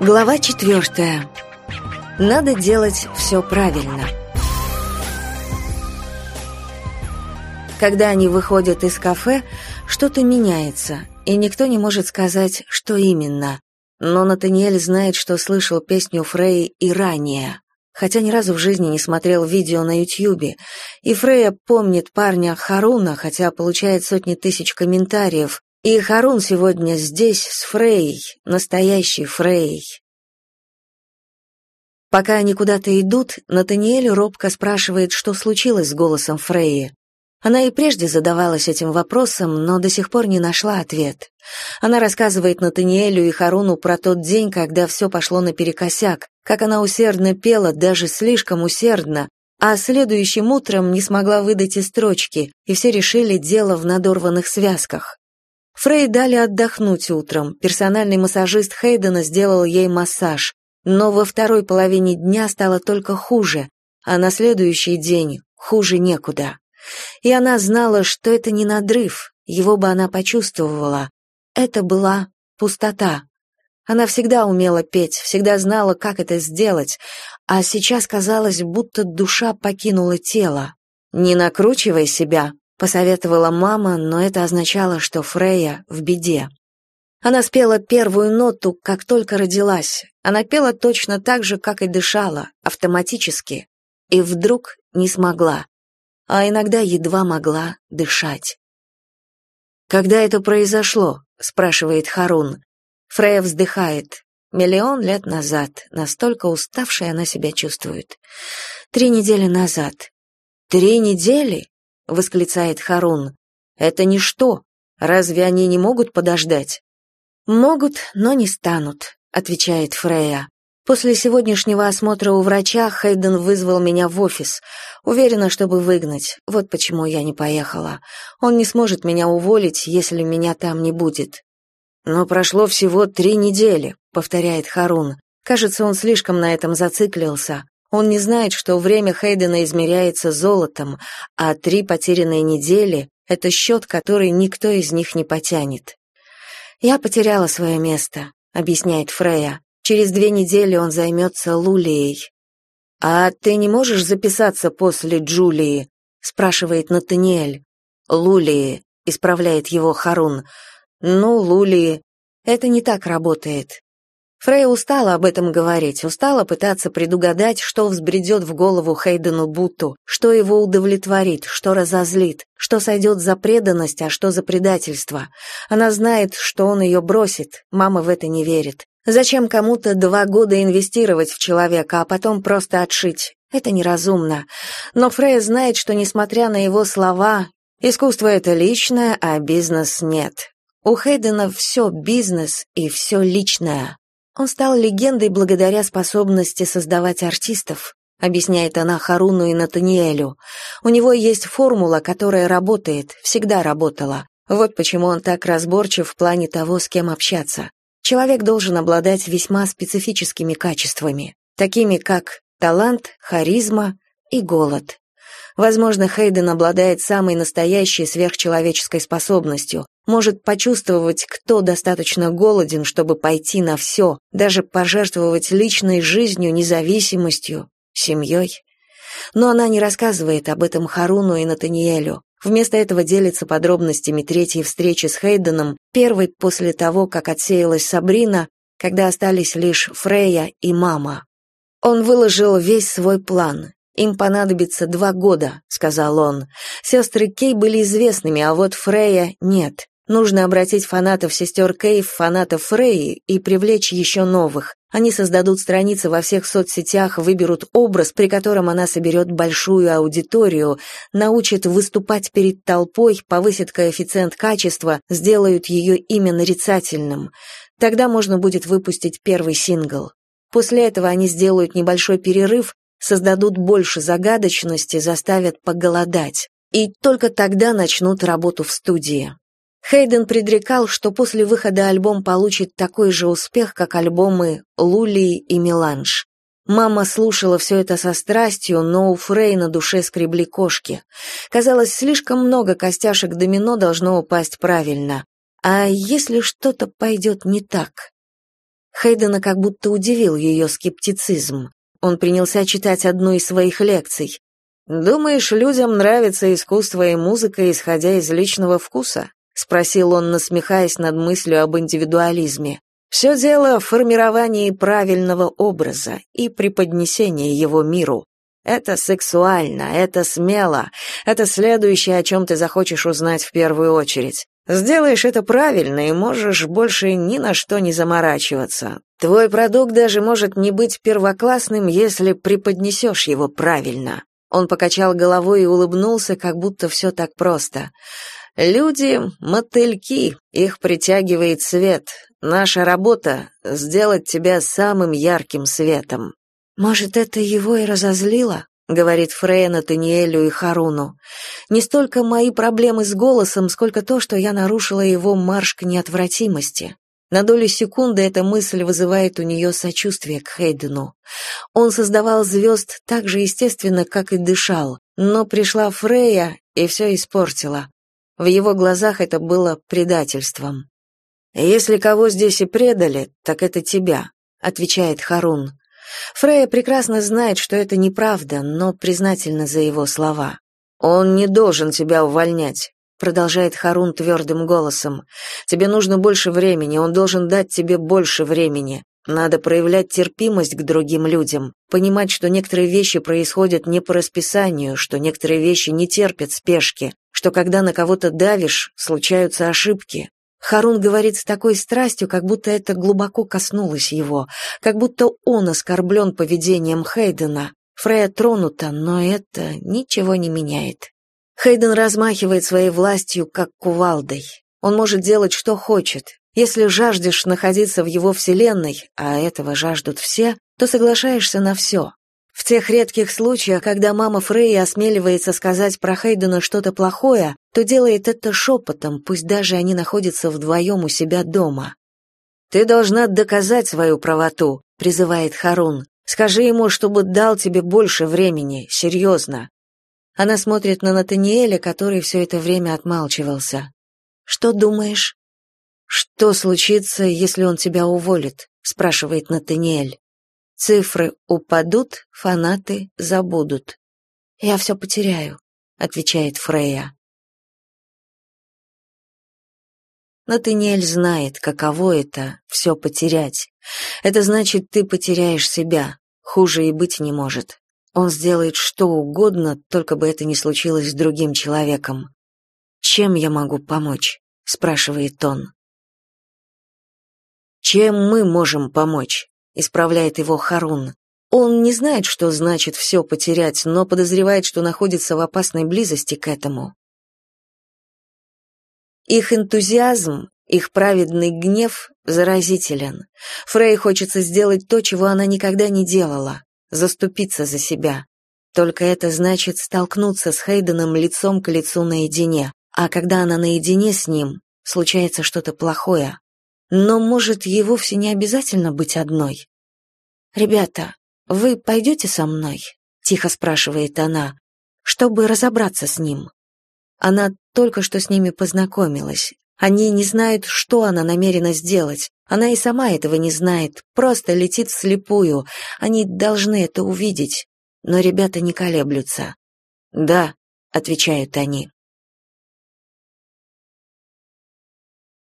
Глава четвертая. Надо делать все правильно. Когда они выходят из кафе, что-то меняется, и никто не может сказать, что именно. Но Натаниэль знает, что слышал песню Фрей и ранее, хотя ни разу в жизни не смотрел видео на Ютьюбе. И Фрея помнит парня Харуна, хотя получает сотни тысяч комментариев, и Харун сегодня здесь с Фрей, настоящей Фрей. Пока они куда-то идут, Натаниэль робко спрашивает, что случилось с голосом Фреи. Она и прежде задавалась этим вопросом, но до сих пор не нашла ответ. Она рассказывает Натаниэлю и Харуну про тот день, когда все пошло наперекосяк, как она усердно пела, даже слишком усердно, а следующим утром не смогла выдать и строчки, и все решили дело в надорванных связках. Фрей дали отдохнуть утром. Персональный массажист Хейдена сделал ей массаж. Но во второй половине дня стало только хуже, а на следующий день хуже некуда. И она знала, что это не надрыв, его бы она почувствовала. Это была пустота. Она всегда умела петь, всегда знала, как это сделать, а сейчас казалось, будто душа покинула тело. «Не накручивай себя», посоветовала мама, но это означало, что Фрея в беде. Она спела первую ноту, как только родилась. Она пела точно так же, как и дышала, автоматически. И вдруг не смогла. А иногда едва могла дышать. «Когда это произошло?» — спрашивает Харун. Фрея вздыхает. Миллион лет назад, настолько уставшей она себя чувствует. Три недели назад. Три недели? восклицает Харун. Это ничто. Разве они не могут подождать? Могут, но не станут, отвечает Фрея. После сегодняшнего осмотра у врача Хейден вызвал меня в офис. Уверена, чтобы выгнать. Вот почему я не поехала. Он не сможет меня уволить, если меня там не будет. Но прошло всего три недели, повторяет Харун. Кажется, он слишком на этом зациклился. Он не знает, что время Хейдена измеряется золотом, а три потерянные недели — это счет, который никто из них не потянет. «Я потеряла свое место», — объясняет Фрея. «Через две недели он займется Лулией». «А ты не можешь записаться после Джулии?» — спрашивает Натаниэль. «Лулии», — исправляет его Харун. «Ну, Лулии». Это не так работает. Фрей устала об этом говорить, устала пытаться предугадать, что взбредет в голову Хейдену Буту, что его удовлетворит, что разозлит, что сойдет за преданность, а что за предательство. Она знает, что он ее бросит, мама в это не верит. Зачем кому-то два года инвестировать в человека, а потом просто отшить? Это неразумно. Но Фрей знает, что, несмотря на его слова, искусство — это личное, а бизнес — нет. У Хейдена все бизнес и все личное. Он стал легендой благодаря способности создавать артистов, объясняет она Харуну и Натаниэлю. У него есть формула, которая работает, всегда работала. Вот почему он так разборчив в плане того, с кем общаться. Человек должен обладать весьма специфическими качествами, такими как талант, харизма и голод. Возможно, Хейден обладает самой настоящей сверхчеловеческой способностью, может почувствовать, кто достаточно голоден, чтобы пойти на все, даже пожертвовать личной жизнью, независимостью, семьей. Но она не рассказывает об этом Харуну и Натаниэлю. Вместо этого делится подробностями третьей встречи с Хейденом, первой после того, как отсеялась Сабрина, когда остались лишь Фрея и мама. Он выложил весь свой план, им понадобится два года», — сказал он. «Сестры Кей были известными, а вот Фрея нет. Нужно обратить фанатов сестер Кей фанатов Фреи и привлечь еще новых. Они создадут страницы во всех соцсетях, выберут образ, при котором она соберет большую аудиторию, научит выступать перед толпой, повысит коэффициент качества, сделают ее имя нарицательным. Тогда можно будет выпустить первый сингл. После этого они сделают небольшой перерыв, создадут больше загадочности, заставят поголодать. И только тогда начнут работу в студии. Хейден предрекал, что после выхода альбом получит такой же успех, как альбомы Лули и Меланж. Мама слушала все это со страстью, но у Фрей на душе скребли кошки. Казалось, слишком много костяшек домино должно упасть правильно. А если что-то пойдет не так? Хейдена как будто удивил ее скептицизм. Он принялся читать одну из своих лекций. «Думаешь, людям нравится искусство и музыка, исходя из личного вкуса?» — спросил он, насмехаясь над мыслью об индивидуализме. Все дело в формировании правильного образа и преподнесении его миру. Это сексуально, это смело, это следующее, о чем ты захочешь узнать в первую очередь. Сделаешь это правильно и можешь больше ни на что не заморачиваться. Твой продукт даже может не быть первоклассным, если преподнесешь его правильно. Он покачал головой и улыбнулся, как будто все так просто. Люди — мотыльки, их притягивает свет. Наша работа — сделать тебя самым ярким светом. Может, это его и разозлило? — говорит Фрея Натаниэлю и Харуну. «Не столько мои проблемы с голосом, сколько то, что я нарушила его марш к неотвратимости. На долю секунды эта мысль вызывает у нее сочувствие к Хейдену. Он создавал звезд так же естественно, как и дышал, но пришла Фрея и все испортила. В его глазах это было предательством. «Если кого здесь и предали, так это тебя», — отвечает Харун. Фрея прекрасно знает, что это неправда, но признательна за его слова. «Он не должен тебя увольнять», — продолжает Харун твердым голосом. «Тебе нужно больше времени, он должен дать тебе больше времени. Надо проявлять терпимость к другим людям, понимать, что некоторые вещи происходят не по расписанию, что некоторые вещи не терпят спешки, что когда на кого-то давишь, случаются ошибки. Харун говорит с такой страстью, как будто это глубоко коснулось его, как будто он оскорблен поведением Хейдена. Фрея тронута, но это ничего не меняет. Хейден размахивает своей властью, как кувалдой. Он может делать, что хочет, если жаждешь находиться в его вселенной, а этого жаждут все, то соглашаешься на все. В тех редких случаях, когда мама Фрей осмеливается сказать про Хейдена что-то плохое, то делает это шепотом, пусть даже они находятся вдвоем у себя дома. «Ты должна доказать свою правоту», — призывает Харун. «Скажи ему, чтобы дал тебе больше времени, серьезно». Она смотрит на Натаниэля, который все это время отмалчивался. «Что думаешь?» «Что случится, если он тебя уволит?» — спрашивает Натаниэль. «Цифры упадут, фанаты забудут». «Я все потеряю», — отвечает Фрея. Натаниэль знает, каково это — все потерять. Это значит, ты потеряешь себя. Хуже и быть не может. Он сделает что угодно, только бы это не случилось с другим человеком. «Чем я могу помочь?» — спрашивает он. «Чем мы можем помочь?» — исправляет его Харун. Он не знает, что значит все потерять, но подозревает, что находится в опасной близости к этому. Их энтузиазм, их праведный гнев заразителен. Фрей хочется сделать то, чего она никогда не делала — заступиться за себя. Только это значит столкнуться с Хейденом лицом к лицу наедине, а когда она наедине с ним, случается что-то плохое. Но, может, ей вовсе не обязательно быть одной. «Ребята, вы пойдете со мной?» — тихо спрашивает она, чтобы разобраться с ним. Она только что с ними познакомилась. Они не знают, что она намерена сделать. Она и сама этого не знает, просто летит вслепую. Они должны это увидеть. Но ребята не колеблются. «Да», — отвечают они.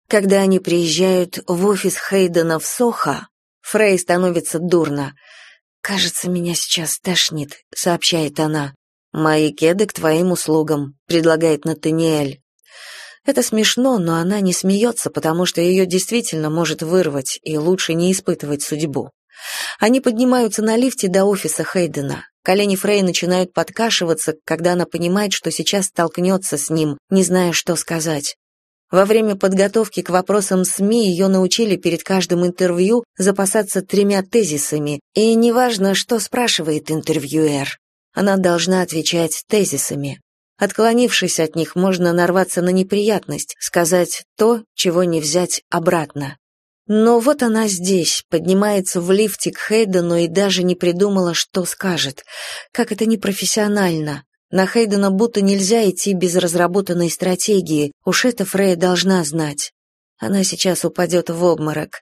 Когда они приезжают в офис Хейдена в Сохо, Фрей становится дурно. «Кажется, меня сейчас тошнит», — сообщает она. «Мои кеды к твоим услугам», — предлагает Натаниэль. Это смешно, но она не смеется, потому что ее действительно может вырвать, и лучше не испытывать судьбу. Они поднимаются на лифте до офиса Хейдена. Колени Фрей начинают подкашиваться, когда она понимает, что сейчас столкнется с ним, не зная, что сказать. Во время подготовки к вопросам СМИ ее научили перед каждым интервью запасаться тремя тезисами, и неважно, что спрашивает интервьюер, она должна отвечать тезисами. Отклонившись от них, можно нарваться на неприятность, сказать то, чего не взять обратно. Но вот она здесь, поднимается в лифте к Хейдену и даже не придумала, что скажет. Как это непрофессионально. На Хейдена будто нельзя идти без разработанной стратегии, уж это Фрея должна знать. Она сейчас упадет в обморок.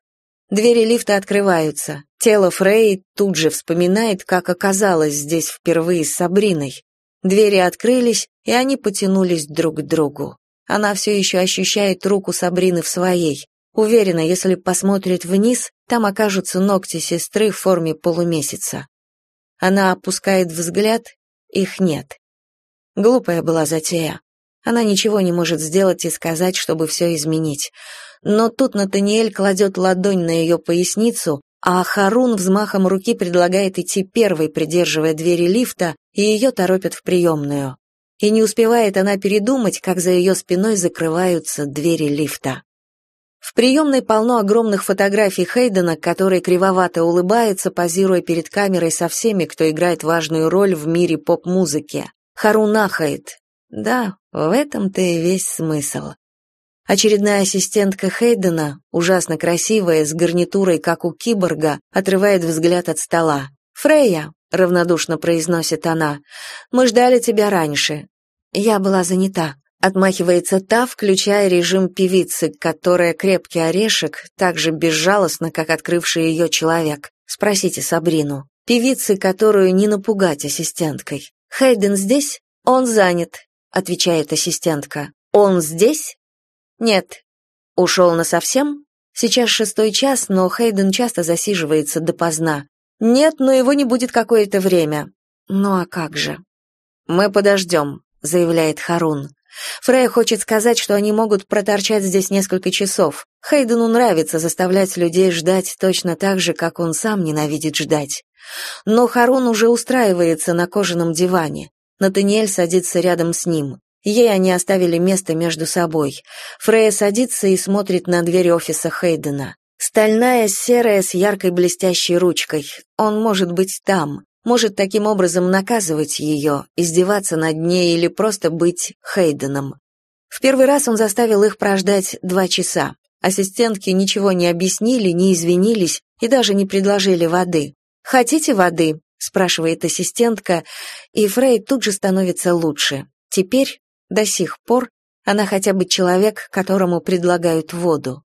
Двери лифта открываются. Тело Фрей тут же вспоминает, как оказалось здесь впервые с Сабриной. Двери открылись, и они потянулись друг к другу. Она все еще ощущает руку Сабрины в своей. Уверена, если посмотрит вниз, там окажутся ногти сестры в форме полумесяца. Она опускает взгляд, их нет. Глупая была затея. Она ничего не может сделать и сказать, чтобы все изменить. Но тут Натаниэль кладет ладонь на ее поясницу, а Харун взмахом руки предлагает идти первой, придерживая двери лифта, и ее торопят в приемную. И не успевает она передумать, как за ее спиной закрываются двери лифта. В приемной полно огромных фотографий Хейдена, который кривовато улыбается, позируя перед камерой со всеми, кто играет важную роль в мире поп-музыки. Харун ахает. Да, в этом-то и весь смысл. Очередная ассистентка Хейдена, ужасно красивая, с гарнитурой, как у киборга, отрывает взгляд от стола. «Фрейя», — равнодушно произносит она, — «мы ждали тебя раньше». Я была занята. Отмахивается та, включая режим певицы, которая крепкий орешек, так же безжалостно, как открывший ее человек. Спросите Сабрину. Певицы, которую не напугать ассистенткой. «Хейден здесь? Он занят», — отвечает ассистентка. «Он здесь?» «Нет». «Ушел насовсем?» Сейчас шестой час, но Хейден часто засиживается допоздна. «Нет, но его не будет какое-то время». «Ну а как же?» «Мы подождем», — заявляет Харун. Фрей хочет сказать, что они могут проторчать здесь несколько часов. Хейдену нравится заставлять людей ждать точно так же, как он сам ненавидит ждать. Но Харун уже устраивается на кожаном диване. Натаниэль садится рядом с ним. Ей они оставили место между собой. Фрея садится и смотрит на дверь офиса Хейдена. Стальная, серая, с яркой блестящей ручкой. Он может быть там. Может таким образом наказывать ее, издеваться над ней или просто быть Хейденом. В первый раз он заставил их прождать два часа. Ассистентки ничего не объяснили, не извинились и даже не предложили воды. «Хотите воды?» — спрашивает ассистентка, и Фрей тут же становится лучше. Теперь, до сих пор, она хотя бы человек, которому предлагают воду.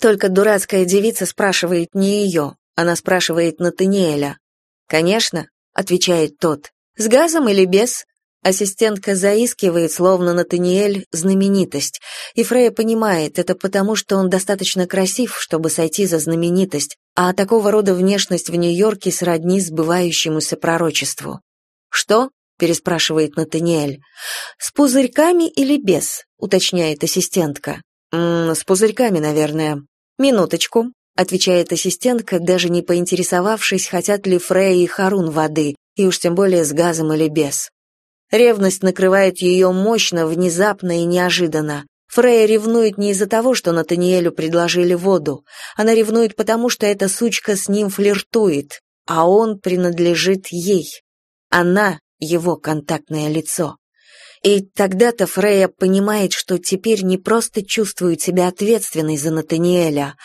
Только дурацкая девица спрашивает не ее, она спрашивает Натаниэля. «Конечно», — отвечает тот, — «с газом или без?» Ассистентка заискивает, словно Натаниэль — знаменитость, и Фрея понимает, это потому, что он достаточно красив, чтобы сойти за знаменитость, а такого рода внешность в Нью-Йорке сродни сбывающемуся пророчеству. «Что?» — переспрашивает Натаниэль. «С пузырьками или без?» — уточняет ассистентка. «М -м, «С пузырьками, наверное». «Минуточку», — отвечает ассистентка, даже не поинтересовавшись, хотят ли Фрея и Харун воды, и уж тем более с газом или без. Ревность накрывает ее мощно, внезапно и неожиданно. Фрея ревнует не из-за того, что Натаниэлю предложили воду. Она ревнует потому, что эта сучка с ним флиртует, а он принадлежит ей. Она — его контактное лицо. И тогда-то Фрея понимает, что теперь не просто чувствует себя ответственной за Натаниэля,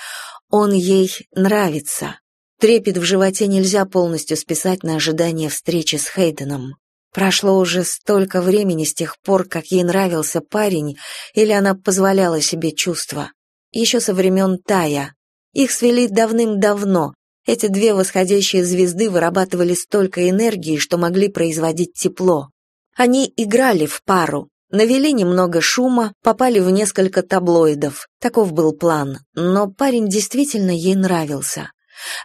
он ей нравится. Трепет в животе нельзя полностью списать на ожидание встречи с Хейденом. Прошло уже столько времени с тех пор, как ей нравился парень, или она позволяла себе чувства. Еще со времен Тая. Их свели давным-давно. Эти две восходящие звезды вырабатывали столько энергии, что могли производить тепло. Они играли в пару, навели немного шума, попали в несколько таблоидов. Таков был план. Но парень действительно ей нравился.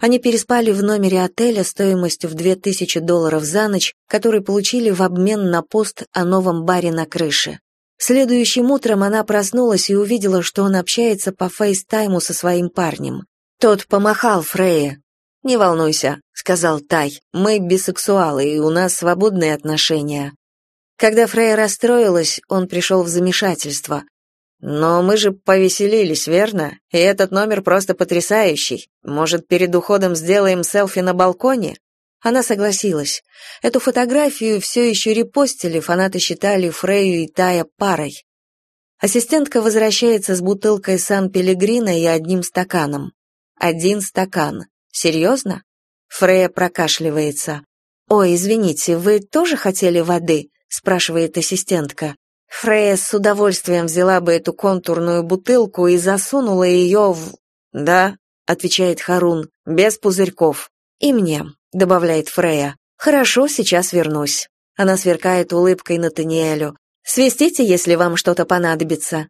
Они переспали в номере отеля стоимостью в 2000 долларов за ночь, который получили в обмен на пост о новом баре на крыше. Следующим утром она проснулась и увидела, что он общается по фейстайму со своим парнем. Тот помахал Фрейе. «Не волнуйся», — сказал Тай, — «мы бисексуалы, и у нас свободные отношения». Когда Фрейя расстроилась, он пришел в замешательство. Но мы же повеселились, верно? И этот номер просто потрясающий. Может, перед уходом сделаем селфи на балконе? Она согласилась. Эту фотографию все еще репостили, фанаты считали Фрею и Тая парой. Ассистентка возвращается с бутылкой Сан-Пелегрино и одним стаканом. один стакан. Серьезно?» Фрея прокашливается. «Ой, извините, вы тоже хотели воды?» — спрашивает ассистентка. Фрея с удовольствием взяла бы эту контурную бутылку и засунула ее в... «Да», — отвечает Харун, — «без пузырьков». «И мне», — добавляет Фрея. «Хорошо, сейчас вернусь». Она сверкает улыбкой на Таниэлю. «Свистите, если вам что-то понадобится».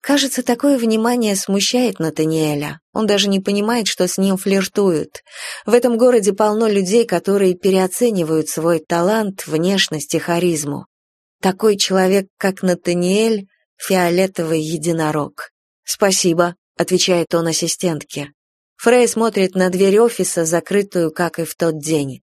Кажется, такое внимание смущает Натаниэля. Он даже не понимает, что с ним флиртуют. В этом городе полно людей, которые переоценивают свой талант, внешность и харизму. Такой человек, как Натаниэль, фиолетовый единорог. «Спасибо», — отвечает он ассистентке. Фрей смотрит на дверь офиса, закрытую, как и в тот день.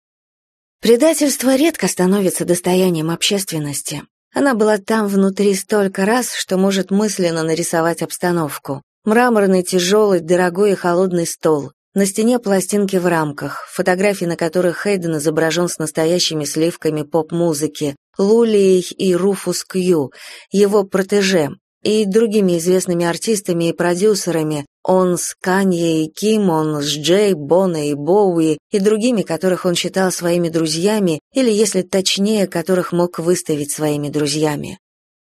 Предательство редко становится достоянием общественности. Она была там внутри столько раз, что может мысленно нарисовать обстановку. Мраморный, тяжелый, дорогой и холодный стол. На стене пластинки в рамках, фотографии на которых Хейден изображен с настоящими сливками поп-музыки, Лулией и Руфус Кью, его протеже, и другими известными артистами и продюсерами, он с Канье и Ким, он с Джей, Бона и Боуи и другими, которых он считал своими друзьями, или, если точнее, которых мог выставить своими друзьями.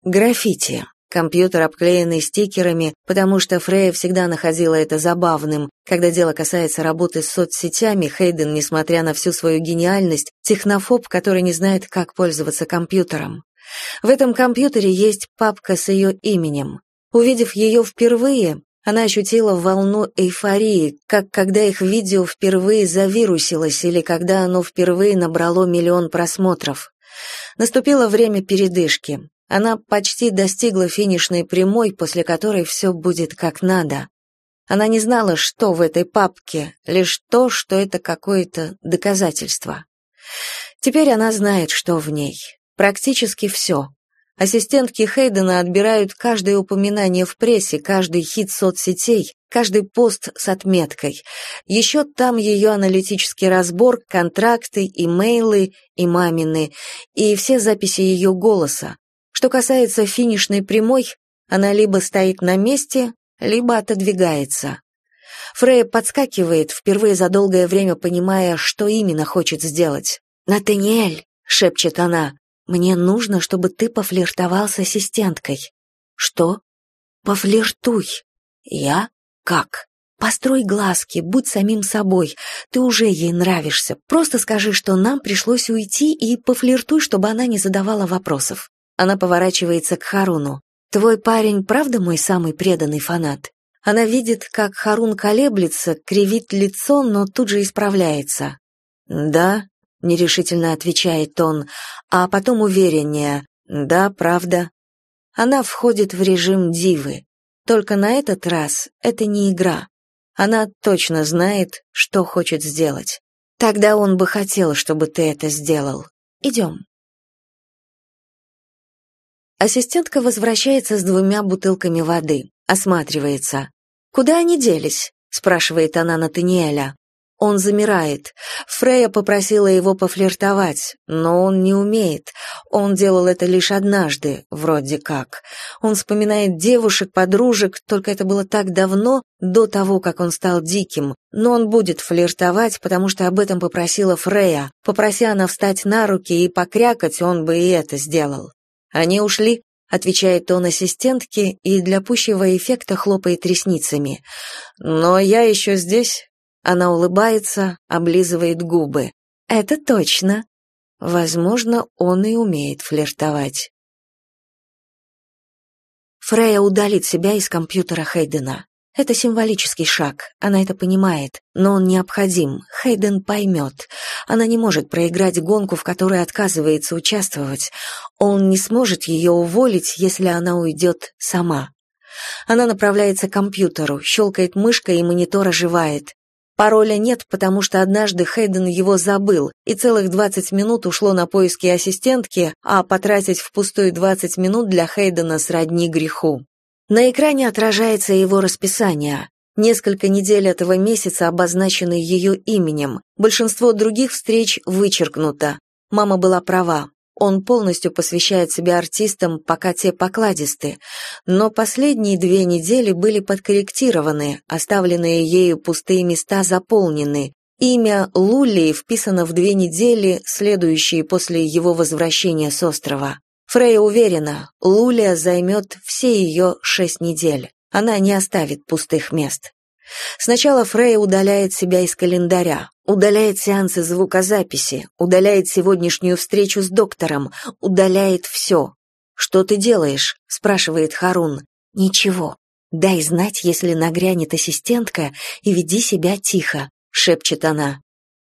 Граффити. Компьютер, обклеенный стикерами, потому что Фрея всегда находила это забавным. Когда дело касается работы с соцсетями, Хейден, несмотря на всю свою гениальность, технофоб, который не знает, как пользоваться компьютером. В этом компьютере есть папка с ее именем. Увидев ее впервые, она ощутила волну эйфории, как когда их видео впервые завирусилось или когда оно впервые набрало миллион просмотров. Наступило время передышки. Она почти достигла финишной прямой, после которой все будет как надо. Она не знала, что в этой папке, лишь то, что это какое-то доказательство. Теперь она знает, что в ней. Практически все. Ассистентки Хейдена отбирают каждое упоминание в прессе, каждый хит соцсетей, каждый пост с отметкой. Еще там ее аналитический разбор, контракты, имейлы и мамины, и все записи ее голоса. Что касается финишной прямой, она либо стоит на месте, либо отодвигается. Фрея подскакивает, впервые за долгое время понимая, что именно хочет сделать. «Натаниэль!» — шепчет она. Мне нужно, чтобы ты пофлиртовал с ассистенткой. Что? Пофлиртуй. Я? Как? Построй глазки, будь самим собой. Ты уже ей нравишься. Просто скажи, что нам пришлось уйти и пофлиртуй, чтобы она не задавала вопросов. Она поворачивается к Харуну. Твой парень правда мой самый преданный фанат? Она видит, как Харун колеблется, кривит лицо, но тут же исправляется. Да, нерешительно отвечает он, а потом увереннее. Да, правда. Она входит в режим дивы. Только на этот раз это не игра. Она точно знает, что хочет сделать. Тогда он бы хотел, чтобы ты это сделал. Идем. Ассистентка возвращается с двумя бутылками воды, осматривается. «Куда они делись?» — спрашивает она Натаниэля. Он замирает. Фрея попросила его пофлиртовать, но он не умеет. Он делал это лишь однажды, вроде как. Он вспоминает девушек, подружек, только это было так давно, до того, как он стал диким. Но он будет флиртовать, потому что об этом попросила Фрея. Попроси она встать на руки и покрякать, он бы и это сделал. Они ушли, отвечает он ассистентке и для пущего эффекта хлопает ресницами. Но я еще здесь, она улыбается, облизывает губы. Это точно. Возможно, он и умеет флиртовать. Фрея удалит себя из компьютера Хейдена. Это символический шаг, она это понимает, но он необходим, Хейден поймет. Она не может проиграть гонку, в которой отказывается участвовать. Он не сможет ее уволить, если она уйдет сама. Она направляется к компьютеру, щелкает мышкой, и монитор оживает. Пароля нет, потому что однажды Хейден его забыл, и целых 20 минут ушло на поиски ассистентки, а потратить впустую 20 минут для Хейдена сродни греху. На экране отражается его расписание. Несколько недель этого месяца обозначены ее именем. Большинство других встреч вычеркнуто. Мама была права. Он полностью посвящает себя артистам, пока те покладисты. Но последние две недели были подкорректированы, оставленные ею пустые места заполнены. Имя Лули вписано в две недели, следующие после его возвращения с острова. Фрейя уверена, Лулия займет все ее шесть недель. Она не оставит пустых мест. Сначала Фрейя удаляет себя из календаря, удаляет сеансы звукозаписи, удаляет сегодняшнюю встречу с доктором, удаляет все. «Что ты делаешь?» — спрашивает Харун. «Ничего. Дай знать, если нагрянет ассистентка, и веди себя тихо», — шепчет она.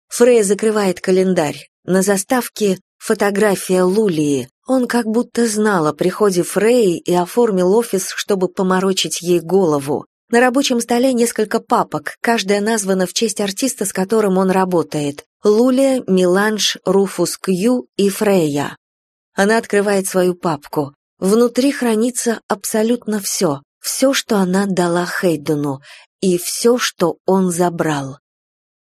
Фрейя закрывает календарь. На заставке фотография Лулии. Он как будто знал о приходе Фрейи и оформил офис, чтобы поморочить ей голову. На рабочем столе несколько папок, каждая названа в честь артиста, с которым он работает. Лулия, Миланж, Руфус Кью и Фрейя. Она открывает свою папку. Внутри хранится абсолютно все. Все, что она дала Хейдену, и все, что он забрал.